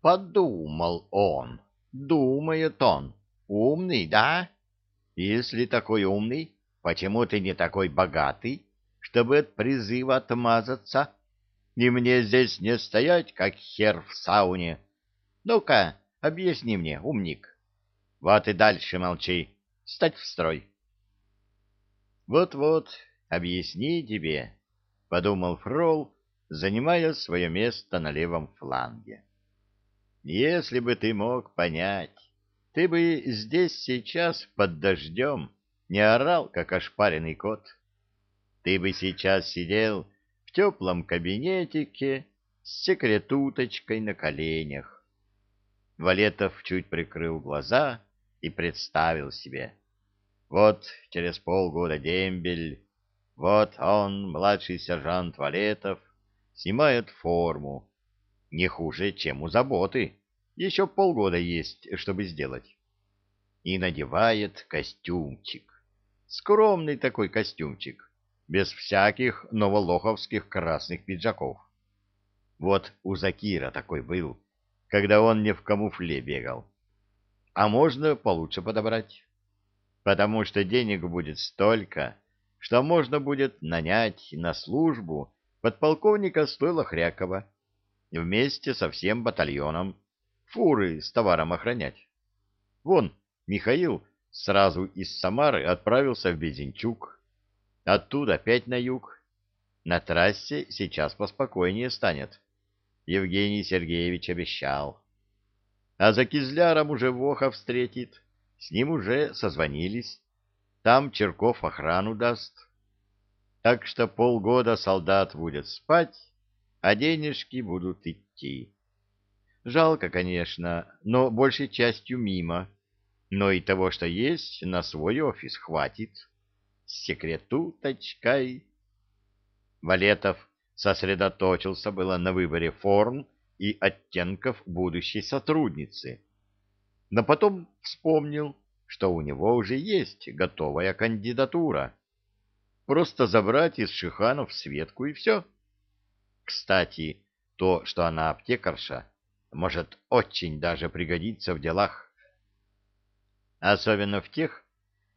Подумал он, думает он, умный, да? Если такой умный, почему ты не такой богатый, чтобы от призыва отмазаться? И мне здесь не стоять, как хер в сауне. Ну-ка, объясни мне, умник. Вот и дальше молчи. Стать в строй. Вот-вот, объясни тебе, — подумал Фрол, занимая свое место на левом фланге. Если бы ты мог понять, ты бы здесь сейчас под дождем не орал, как ошпаренный кот. Ты бы сейчас сидел в теплом кабинетике с секретуточкой на коленях. Валетов чуть прикрыл глаза и представил себе. Вот через полгода дембель, вот он, младший сержант Валетов, снимает форму. Не хуже, чем у заботы. Еще полгода есть, чтобы сделать. И надевает костюмчик. Скромный такой костюмчик без всяких новолоховских красных пиджаков. Вот у Закира такой был, когда он не в камуфле бегал. А можно получше подобрать, потому что денег будет столько, что можно будет нанять на службу подполковника Стойла Хрякова вместе со всем батальоном фуры с товаром охранять. Вон, Михаил сразу из Самары отправился в Безенчук, Оттуда опять на юг. На трассе сейчас поспокойнее станет. Евгений Сергеевич обещал. А за Кизляром уже Воха встретит. С ним уже созвонились. Там Черков охрану даст. Так что полгода солдат будет спать, а денежки будут идти. Жалко, конечно, но большей частью мимо. Но и того, что есть, на свой офис хватит с секретуточкой. Валетов сосредоточился было на выборе форм и оттенков будущей сотрудницы, но потом вспомнил, что у него уже есть готовая кандидатура. Просто забрать из Шиханов Светку и все. Кстати, то, что она аптекарша, может очень даже пригодиться в делах. Особенно в тех,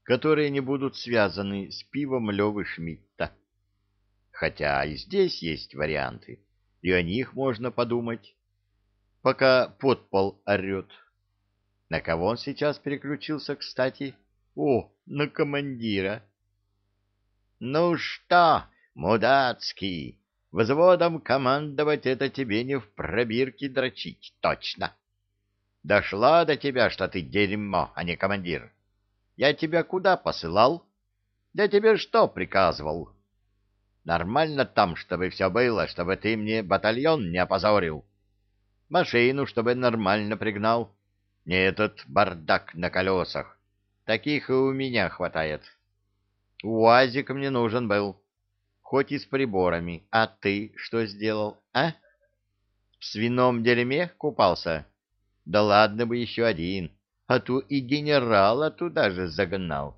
которые не будут связаны с пивом Левы Шмидта. Хотя и здесь есть варианты, и о них можно подумать. Пока подпол орет. На кого он сейчас переключился, кстати? О, на командира. Ну что, мудацкий, взводом командовать это тебе не в пробирке дрочить, точно. Дошло до тебя, что ты дерьмо, а не командир. Я тебя куда посылал? Я тебе что приказывал? Нормально там, чтобы все было, чтобы ты мне батальон не опозорил. Машину, чтобы нормально пригнал. Не этот бардак на колесах. Таких и у меня хватает. УАЗик мне нужен был. Хоть и с приборами. А ты что сделал, а? В свином дерьме купался? Да ладно бы еще один а то и генерала туда же загнал.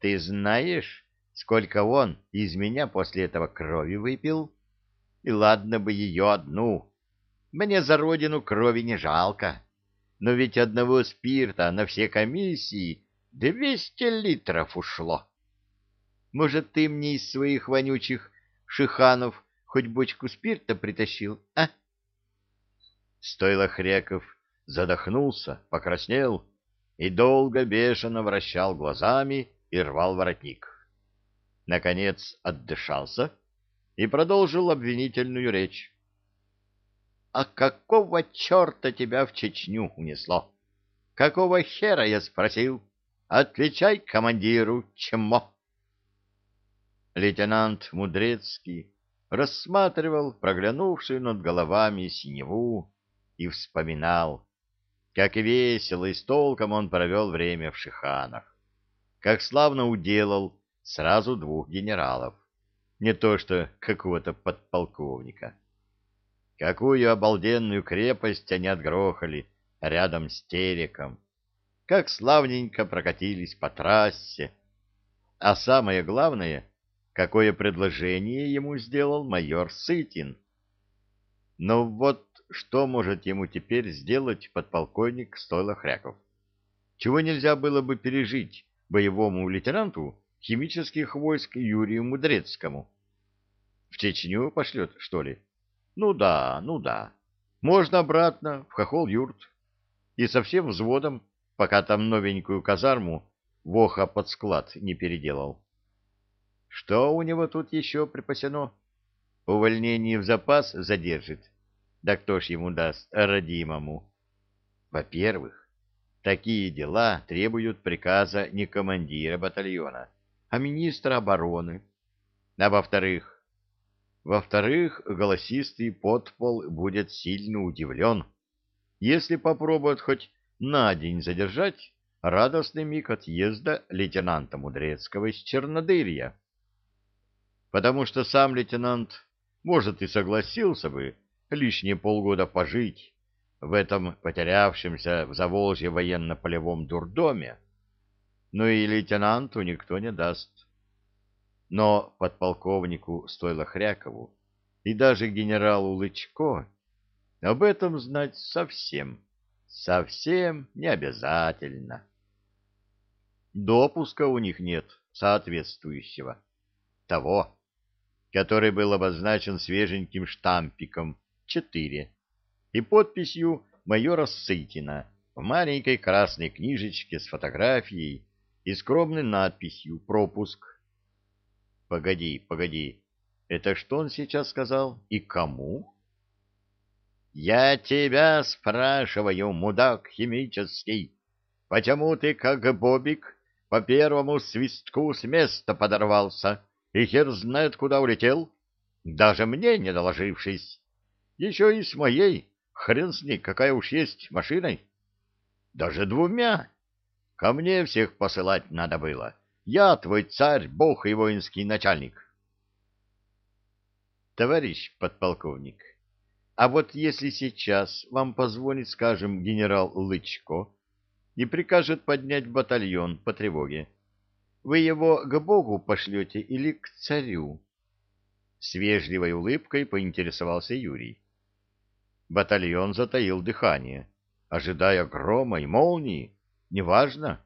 Ты знаешь, сколько он из меня после этого крови выпил? И ладно бы ее одну. Мне за родину крови не жалко. Но ведь одного спирта на все комиссии двести литров ушло. Может, ты мне из своих вонючих шиханов хоть бочку спирта притащил, а? Стоило Хряков задохнулся, покраснел и долго бешено вращал глазами и рвал воротник. Наконец отдышался и продолжил обвинительную речь. — А какого черта тебя в Чечню унесло? Какого хера, я спросил? Отвечай командиру, чмо. Лейтенант Мудрецкий рассматривал проглянувшую над головами синеву и вспоминал, как весело и с толком он провел время в Шиханах. Как славно уделал сразу двух генералов. Не то что какого-то подполковника. Какую обалденную крепость они отгрохали рядом с Тереком. Как славненько прокатились по трассе. А самое главное, какое предложение ему сделал майор Сытин. Но вот что может ему теперь сделать подполковник Стойло Хряков. Чего нельзя было бы пережить боевому лейтенанту химических войск Юрию Мудрецкому. В Чечню пошлет, что ли? Ну да, ну да. Можно обратно, в хохол-юрт. И со всем взводом, пока там новенькую казарму Воха под склад не переделал. Что у него тут еще припасено? Увольнение в запас задержит. Да кто ж ему даст, родимому? Во-первых, такие дела требуют приказа не командира батальона, а министра обороны. А во-вторых, во-вторых, голосистый подпол будет сильно удивлен, если попробует хоть на день задержать радостный миг отъезда лейтенанта Мудрецкого из Чернодырья. Потому что сам лейтенант, может, и согласился бы лишние полгода пожить в этом потерявшемся в Заволжье военно-полевом дурдоме, но и лейтенанту никто не даст. Но подполковнику Стойло Хрякову и даже генералу Лычко об этом знать совсем, совсем не обязательно. Допуска у них нет соответствующего. Того, который был обозначен свеженьким штампиком 4 и подписью майора Сытина в маленькой красной книжечке с фотографией и скромной надписью «Пропуск». Погоди, погоди, это что он сейчас сказал и кому? Я тебя спрашиваю, мудак химический, почему ты, как Бобик, по первому свистку с места подорвался и хер знает куда улетел, даже мне не доложившись. Еще и с моей, хрен с ней, какая уж есть, машиной. Даже двумя. Ко мне всех посылать надо было. Я твой царь, бог и воинский начальник. Товарищ подполковник, а вот если сейчас вам позвонит, скажем, генерал Лычко, и прикажет поднять батальон по тревоге. Вы его к Богу пошлете или к царю? С вежливой улыбкой поинтересовался Юрий. Батальон затаил дыхание, ожидая грома и молнии, неважно,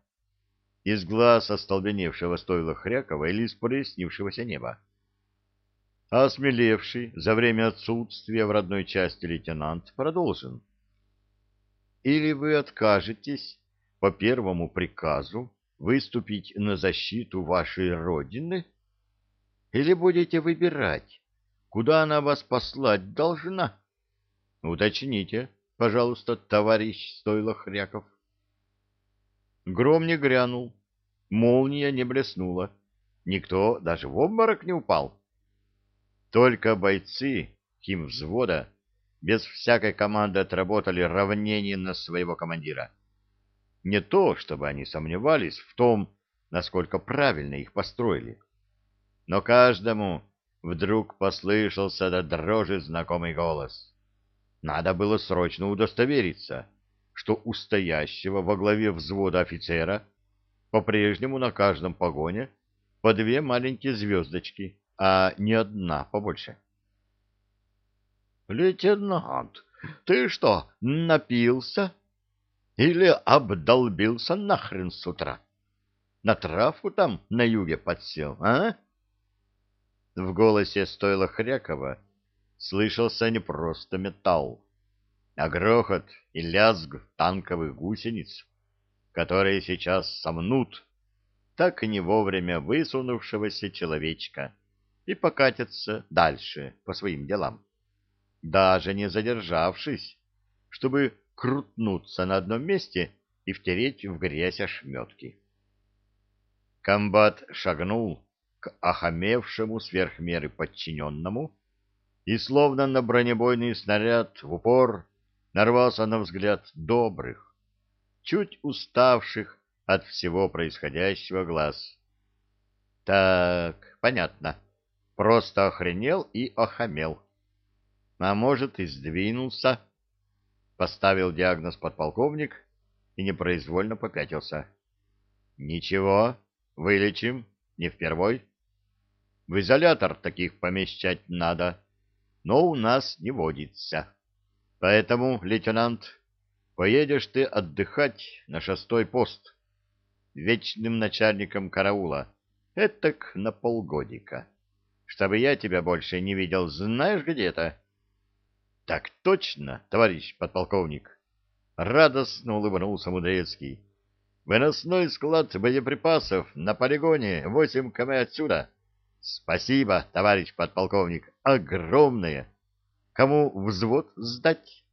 из глаз остолбеневшего стойла Хрякова или из прояснившегося неба. А осмелевший за время отсутствия в родной части лейтенант продолжен. Или вы откажетесь по первому приказу выступить на защиту вашей родины? Или будете выбирать, куда она вас послать должна? Уточните, пожалуйста, товарищ Стойло-Хряков. Гром не грянул, молния не блеснула, никто даже в обморок не упал. Только бойцы химвзвода без всякой команды отработали равнение на своего командира. Не то, чтобы они сомневались в том, насколько правильно их построили. Но каждому вдруг послышался до дрожи знакомый голос. Надо было срочно удостовериться, что у стоящего во главе взвода офицера по-прежнему на каждом погоне по две маленькие звездочки, а не одна побольше. — Лейтенант, ты что, напился? — или обдолбился нахрен с утра? На травку там на юге подсел, а? В голосе стойла Хрякова слышался не просто металл, а грохот и лязг танковых гусениц, которые сейчас сомнут так и не вовремя высунувшегося человечка и покатятся дальше по своим делам, даже не задержавшись, чтобы крутнуться на одном месте и втереть в грязь ошметки. Комбат шагнул к охамевшему сверх меры подчиненному и, словно на бронебойный снаряд в упор, нарвался на взгляд добрых, чуть уставших от всего происходящего глаз. Так, понятно. Просто охренел и охамел. А может, и сдвинулся Поставил диагноз подполковник и непроизвольно попятился. Ничего, вылечим, не впервой. В изолятор таких помещать надо, но у нас не водится. Поэтому, лейтенант, поедешь ты отдыхать на шестой пост вечным начальником караула, этак на полгодика, чтобы я тебя больше не видел, знаешь где-то? — Так точно, товарищ подполковник! — радостно улыбнулся Мудрецкий. — Выносной склад боеприпасов на полигоне восемь км отсюда. Спасибо, товарищ подполковник, огромное! Кому взвод сдать?